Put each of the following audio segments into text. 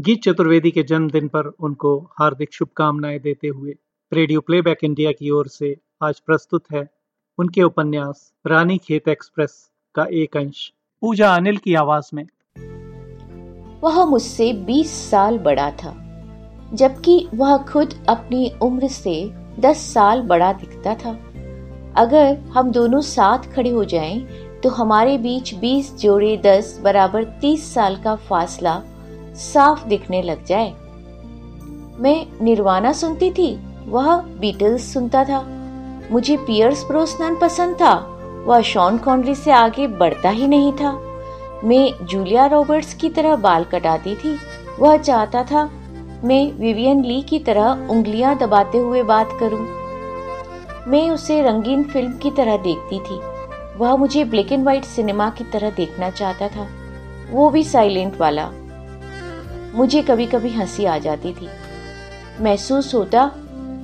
गीत चतुर्वेदी के जन्मदिन पर उनको हार्दिक शुभकामनाएँ देते हुए रेडियो प्लेबैक इंडिया की ओर से आज प्रस्तुत है उनके उपन्यास रानी खेत एक्सप्रेस का एक अंश। पूजा अनिल की आवाज़ में। वह मुझसे 20 साल बड़ा था जबकि वह खुद अपनी उम्र से 10 साल बड़ा दिखता था। अगर हम दोनों साथ खड़े हो जाएँ, तो हमारे बीच 20 जोड़े 10 बराबर 30 साल का फासला साफ़ दिखने लग जाए। मैं निर्वाणा सुनती थी, वह बीटल्स सुनता था। मुझे पियर्स ब्रोसनन पसंद था, वह शॉन कॉन्ड्री से आगे बढ़ता ही नहीं था। मैं जूलिया रॉबर्ट्स की तरह बाल कटाती थी, वह चाहता था, मैं विवियन ली की तरह उंगलियाँ दबाते हुए बात करूँ। मैं उसे रंगीन फ़िल्म की तरह देखती थी, वह मुझे ब्लैक एंड व्हाइट सिनेमा की तरह देखना चाहता था। वो भी साइलेंट वाला। मुझे कभी कभी हँसी आ जाती थी। महसूस होता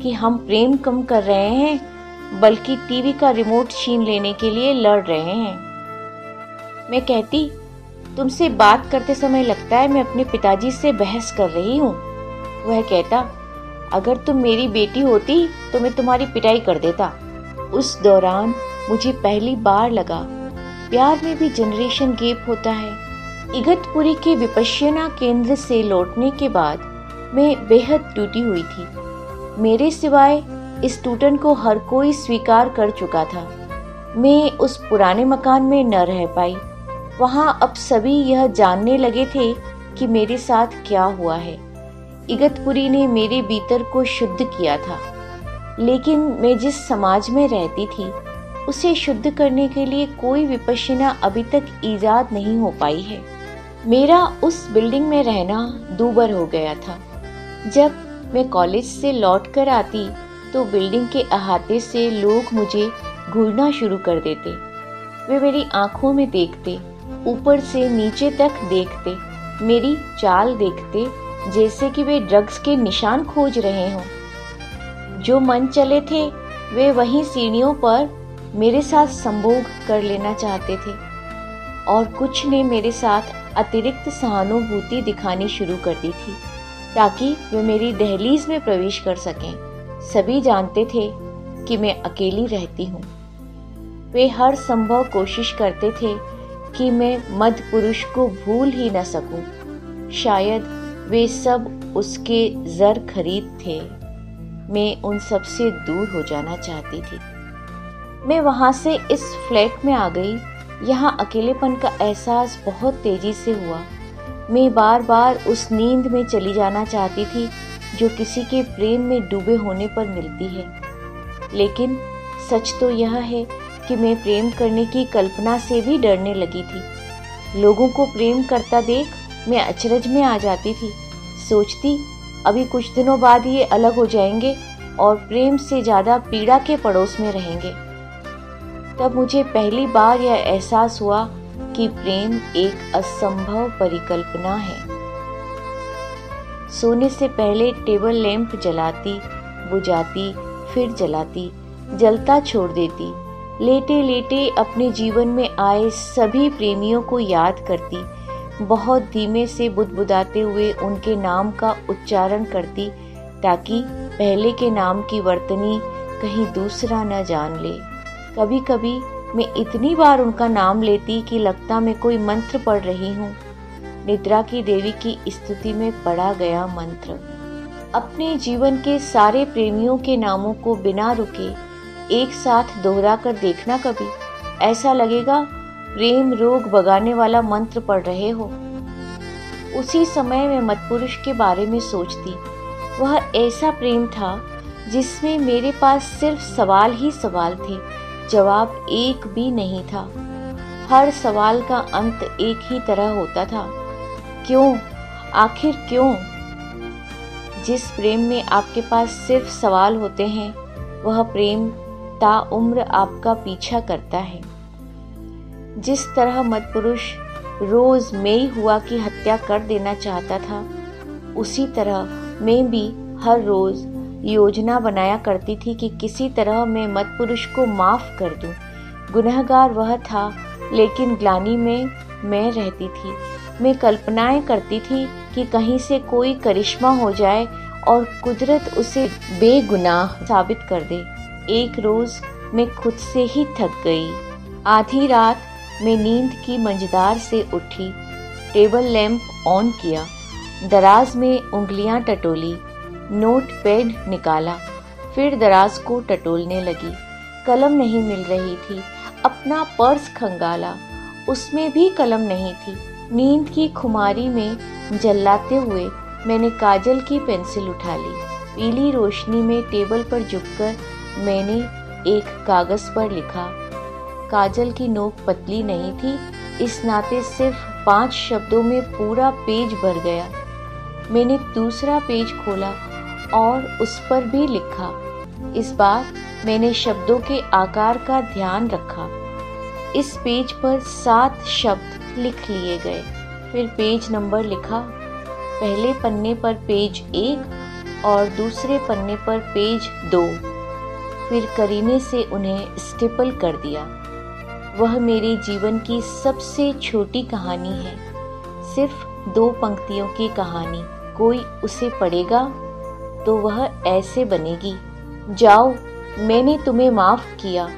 कि हम प्रेम कम कर रहे हैं, बल्कि टीवी का रिमोट छीन लेने के लिए लड़ रहे हैं। मैं कहती, तुमसे बात करते समय लगता है मैं अपने पिताजी से बहस कर रही हूँ। वह कहता, अगर तुम मेरी बेटी होती तो मैं तुम्हारी पिटाई कर देता। उस दौरान मुझे पहली बार लगा, प्यार में भी जनरेशन गैप होता है। इगतपुरी के विपश्यना केंद्र से लौटने के बाद मैं बेहद टूटी हुई थी। मेरे सिवाय इस टूटन को हर कोई स्वीकार कर चुका था। मैं उस पुराने मकान में न रह पाई। वहाँ अब सभी यह जानने लगे थे कि मेरे साथ क्या हुआ है। इगतपुरी ने मेरे भीतर को शुद्ध किया था। लेकिन मैं जिस समाज में रहती थी, उसे शुद्ध करने के लिए कोई विपश्यना अभी तक ईजाद नहीं हो पाई है। मेरा उस बिल्डिंग में रहना दूबर हो गया था। जब मैं कॉलेज से लौट कर आती तो बिल्डिंग के अहाते से लोग मुझे घूरना शुरू कर देते। वे मेरी आँखों में देखते, ऊपर से नीचे तक देखते, मेरी चाल देखते, जैसे कि वे ड्रग्स के निशान खोज रहे हों। जो मन चले थे, वे वहीं सीढ़ियों पर मेरे साथ संभोग कर लेना चाहते थे। और कुछ ने मेरे साथ अतिरिक्त सहानुभूति दिखानी शुरू कर दी थी, ताकि वे मेरी दहलीज में प्रवेश कर सकें। सभी जानते थे कि मैं अकेली रहती हूँ। वे हर संभव कोशिश करते थे कि मैं मध्य पुरुष को भूल ही न सकूँ। शायद वे सब उसके जर खरीद थे। मैं उन सबसे दूर हो जाना चाहती थी। मैं वहाँ से इस फ्लैट में आ गई यहाँ अकेलेपन का एहसास बहुत तेज़ी से हुआ। मैं बार बार उस नींद में चली जाना चाहती थी, जो किसी के प्रेम में डूबे होने पर मिलती है। लेकिन सच तो यह है कि मैं प्रेम करने की कल्पना से भी डरने लगी थी। लोगों को प्रेम करता देख मैं अचरज में आ जाती थी। सोचती, अभी कुछ दिनों बाद ये अलग हो जाएँगे और प्रेम से ज़्यादा पीड़ा के पड़ोस में रहेंगे। तब मुझे पहली बार यह एहसास हुआ कि प्रेम एक असंभव परिकल्पना है। सोने से पहले टेबल लैंप जलाती, बुझाती, फिर जलाती, जलता छोड़ देती लेटे लेटे अपने जीवन में आए सभी प्रेमियों को याद करती, बहुत धीमे से बुदबुदाते हुए उनके नाम का उच्चारण करती, ताकि पहले के नाम की वर्तनी कहीं दूसरा न जान ले। कभी कभी मैं इतनी बार उनका नाम लेती कि लगता मैं कोई मंत्र पढ़ रही हूँ। निद्रा की देवी की स्तुति में पढ़ा गया मंत्र। अपने जीवन के सारे प्रेमियों के नामों को बिना रुके एक साथ दोहरा कर देखना कभी, ऐसा लगेगा, प्रेम रोग भगाने वाला मंत्र पढ़ रहे हो। उसी समय मैं मतपुरुष के बारे में सोचती। वह ऐसा प्रेम था जिसमें मेरे पास सिर्फ़ सवाल ही सवाल थे। जवाब एक भी नहीं था। हर सवाल का अंत एक ही तरह होता था। क्यों? आखिर क्यों? जिस प्रेम में आपके पास सिर्फ़ सवाल होते हैं, वह प्रेम ता उम्र आपका पीछा करता है। जिस तरह मत रोज मई हुआ की हत्या कर देना चाहता था, उसी तरह मैं भी हर रोज योजना बनाया करती थी कि किसी तरह मैं मत पुरुष को माफ़ कर दूँ। गुनहगार वह था, लेकिन ग्लानी में मैं रहती थी। मैं कल्पनाएँ करती थी कि कहीं से कोई करिश्मा हो जाए और कुदरत उसे बेगुनाह साबित कर दे। एक रोज मैं खुद से ही थक गई। आधी रात मैं नींद की मंजदार से उठी। टेबल लैंप ऑन किया। दराज में उंगलियाँ टटोली। नोट पैड निकाला। फिर दराज को टटोलने लगी। कलम नहीं मिल रही थी। अपना पर्स खंगाला। उसमें भी कलम नहीं थी। नींद की खुमारी में जल्लाते हुए मैंने काजल की पेंसिल उठा ली। पीली रोशनी में टेबल पर झुककर मैंने एक कागज़ पर लिखा, काजल की नोक पतली नहीं थी। इस नाते सिर्फ़ पाँच शब्दों में पूरा पेज भर गया। मैंने दूसरा पेज खोला। और उस पर भी लिखा, इस बार मैंने शब्दों के आकार का ध्यान रखा। इस पेज पर सात शब्द लिख लिए गए। फिर पेज नंबर लिखा, पहले पन्ने पर पेज एक और दूसरे पन्ने पर पेज दो। फिर करीने से उन्हें स्टेपल कर दिया। वह मेरे जीवन की सबसे छोटी कहानी है। सिर्फ़ दो पंक्तियों की कहानी। कोई उसे पढ़ेगा? तो वह ऐसे बनेगी। जाओ, मैंने तुम्हें माफ़ किया।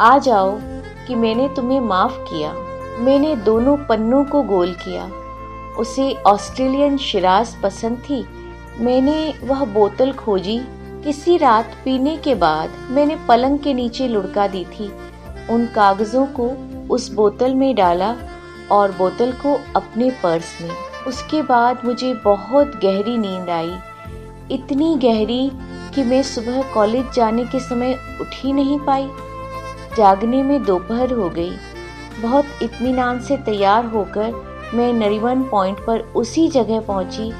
आ जाओ कि मैंने तुम्हें माफ़ किया। मैंने दोनों पन्नों को गोल किया। उसे ऑस्ट्रेलियन शिराज पसंद थी। मैंने वह बोतल खोजी। किसी रात पीने के बाद मैंने पलंग के नीचे लुढ़का दी थी। उन कागजों को उस बोतल में डाला और बोतल को अपने पर्स में। उसके बाद मुझे बहुत गहरी नींद आई। इतनी गहरी कि मैं सुबह कॉलेज जाने के समय उठ ही नहीं पाई। जागने में दोपहर हो गई। बहुत इत्मीनान से तैयार होकर मैं नरीवन पॉइंट पर उसी जगह पहुँची,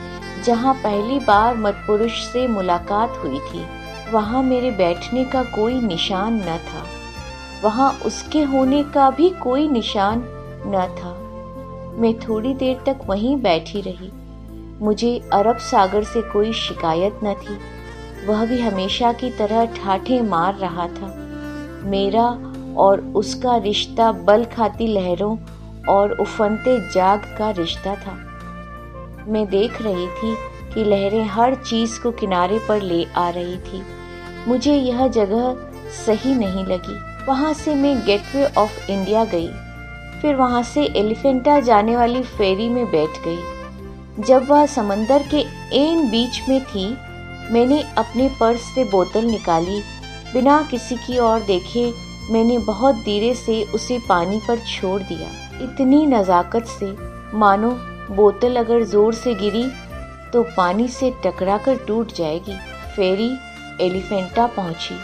जहाँ पहली बार मदपुरुष से मुलाकात हुई थी। वहाँ मेरे बैठने का कोई निशान न था। वहाँ उसके होने का भी कोई निशान न था। मैं थोड़ी देर तक वहीं बैठी रही। मुझे अरब सागर से कोई शिकायत न थी। वह भी हमेशा की तरह ठाठे मार रहा था। मेरा और उसका रिश्ता बल खाती लहरों और उफनते जाग का रिश्ता था। मैं देख रही थी कि लहरें हर चीज़ को किनारे पर ले आ रही थी। मुझे यह जगह सही नहीं लगी। वहाँ से मैं गेटवे ऑफ़ इंडिया गई। फिर वहाँ से एलिफेंटा जाने वाली फेरी में बैठ गई। जब वह समंदर के एन बीच में थी, मैंने अपने पर्स से बोतल निकाली। बिना किसी की ओर देखे, मैंने बहुत धीरे से उसे पानी पर छोड़ दिया। इतनी नज़ाकत से, मानो बोतल अगर ज़ोर से गिरी तो पानी से टकरा कर टूट जाएगी। फेरी, एलिफेंटा पहुँची।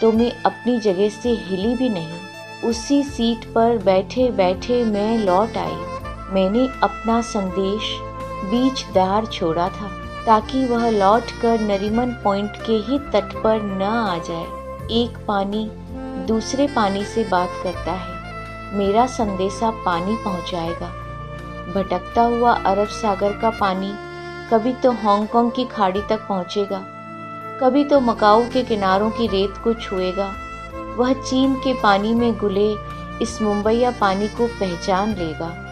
तो मैं अपनी जगह से हिली भी नहीं। उसी सीट पर बैठे बैठे मैं लौट आई। मैंने अपना संदेश बीच दार छोड़ा था, ताकि वह लौट कर नरीमन पॉइंट के ही तट पर न आ जाए। एक पानी दूसरे पानी से बात करता है। मेरा संदेशा पानी पहुंचाएगा। भटकता हुआ अरब सागर का पानी कभी तो हांगकांग की खाड़ी तक पहुंचेगा। कभी तो मकाऊ के किनारों की रेत को छुएगा। वह चीन के पानी में गुले इस मुंबईया पानी को पहचान लेगा।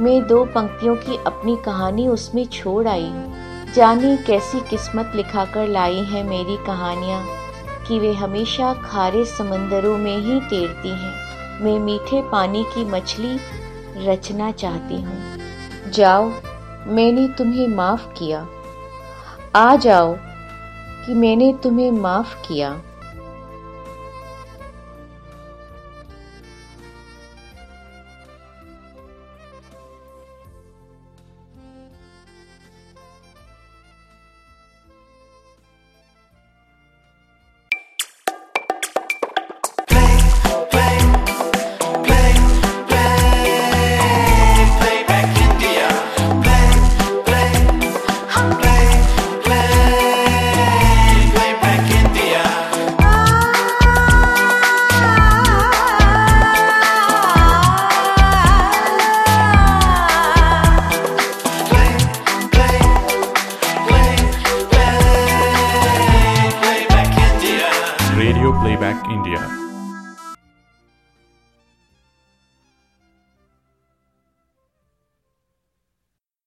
मैं दो पंक्तियों की अपनी कहानी उसमें छोड़ आई। हूँ जाने कैसी किस्मत लिखाकर लाई है मेरी कहानियाँ, कि वे हमेशा खारे समंदरों में ही तैरती हैं। मैं मीठे पानी की मछली रचना चाहती हूँ। जाओ, मैंने तुम्हें माफ़ किया। आ जाओ, कि मैंने तुम्हें माफ़ किया।